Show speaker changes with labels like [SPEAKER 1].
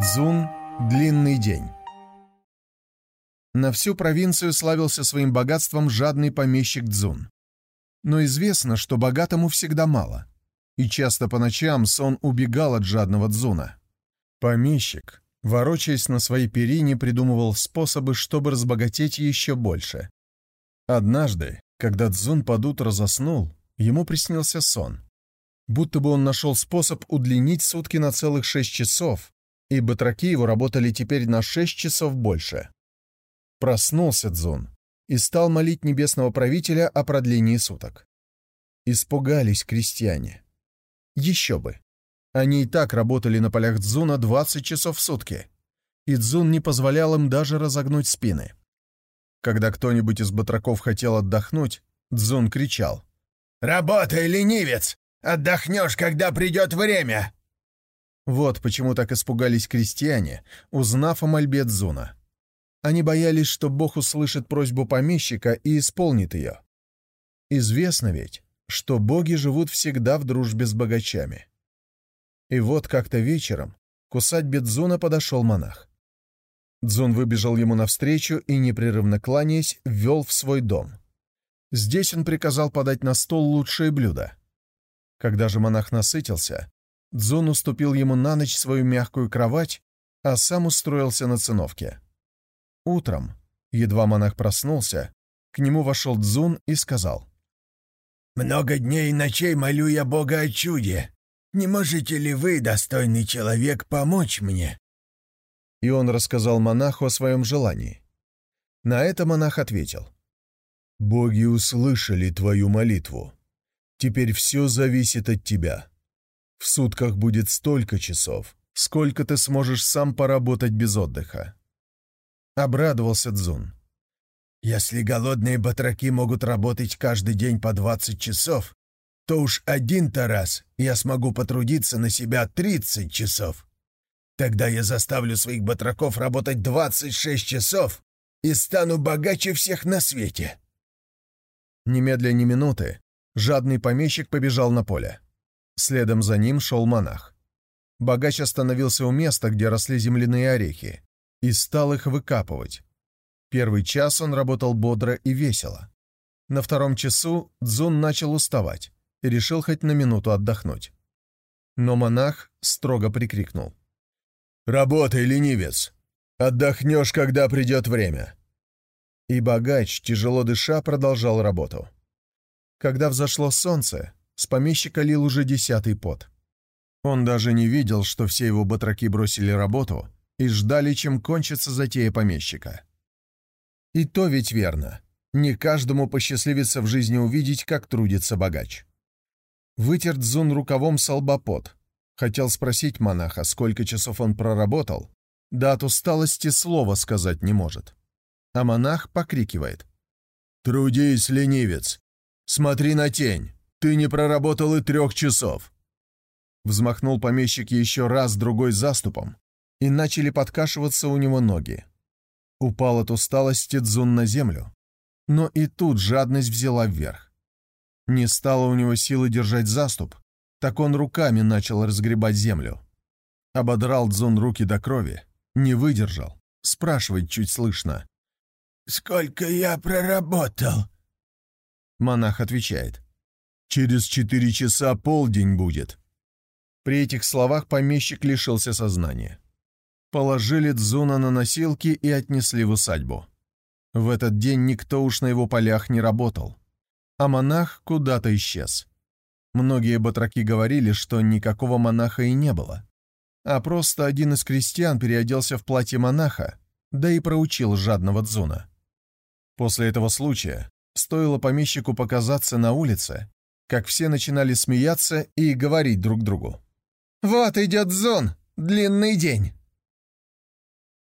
[SPEAKER 1] Дзун «Длинный день». На всю провинцию славился своим богатством жадный помещик Дзун. Но известно, что богатому всегда мало, и часто по ночам сон убегал от жадного Дзуна. Помещик, ворочаясь на своей перине, придумывал способы, чтобы разбогатеть еще больше. Однажды, когда Дзун под утро заснул, ему приснился сон. Будто бы он нашел способ удлинить сутки на целых шесть часов, и батраки его работали теперь на шесть часов больше. Проснулся Дзун и стал молить небесного правителя о продлении суток. Испугались крестьяне. Еще бы. Они и так работали на полях Дзуна 20 часов в сутки, и Дзун не позволял им даже разогнуть спины. Когда кто-нибудь из батраков хотел отдохнуть, Дзун кричал. «Работай, ленивец! Отдохнешь, когда придет время!» Вот почему так испугались крестьяне, узнав о мольбе Дзуна. Они боялись, что Бог услышит просьбу помещика и исполнит ее. Известно ведь, что боги живут всегда в дружбе с богачами. И вот как-то вечером к усадьбе Дзуна подошел монах. Дзун выбежал ему навстречу и, непрерывно кланяясь, ввел в свой дом. Здесь он приказал подать на стол лучшие блюда. Когда же монах насытился, Дзун уступил ему на ночь свою мягкую кровать, а сам устроился на циновке. Утром, едва монах проснулся, к нему вошел Дзун и сказал. «Много дней и ночей молю я Бога о чуде. Не можете ли вы, достойный человек, помочь мне?» И он рассказал монаху о своем желании. На это монах ответил. «Боги услышали твою молитву. Теперь все зависит от тебя. В сутках будет столько часов, сколько ты сможешь сам поработать без отдыха. Обрадовался Дзун. Если голодные батраки могут работать каждый день по 20 часов, то уж один-то раз я смогу потрудиться на себя 30 часов. Тогда я заставлю своих батраков работать 26 часов и стану богаче всех на свете. Немедля ни минуты жадный помещик побежал на поле. Следом за ним шел монах. Богач остановился у места, где росли земляные орехи, и стал их выкапывать. Первый час он работал бодро и весело. На втором часу Дзун начал уставать и решил хоть на минуту отдохнуть. Но монах строго прикрикнул. «Работай, ленивец! Отдохнешь, когда придет время!» И богач, тяжело дыша, продолжал работу. Когда взошло солнце, с помещика лил уже десятый пот. Он даже не видел, что все его батраки бросили работу и ждали, чем кончится затея помещика. И то ведь верно. Не каждому посчастливится в жизни увидеть, как трудится богач. Вытер Дзун рукавом с пот. Хотел спросить монаха, сколько часов он проработал, да от усталости слова сказать не может. А монах покрикивает. «Трудись, ленивец! Смотри на тень! Ты не проработал и трех часов!» Взмахнул помещик еще раз другой заступом, и начали подкашиваться у него ноги. Упал от усталости Дзун на землю, но и тут жадность взяла вверх. Не стало у него силы держать заступ, так он руками начал разгребать землю. Ободрал Дзун руки до крови, не выдержал, спрашивает чуть слышно. «Сколько я проработал?» Монах отвечает. Через четыре часа полдень будет». При этих словах помещик лишился сознания. Положили Дзуна на носилки и отнесли в усадьбу. В этот день никто уж на его полях не работал, а монах куда-то исчез. Многие батраки говорили, что никакого монаха и не было, а просто один из крестьян переоделся в платье монаха, да и проучил жадного Дзуна. После этого случая стоило помещику показаться на улице, как все начинали смеяться и говорить друг другу. «Вот идет Зон! Длинный день!»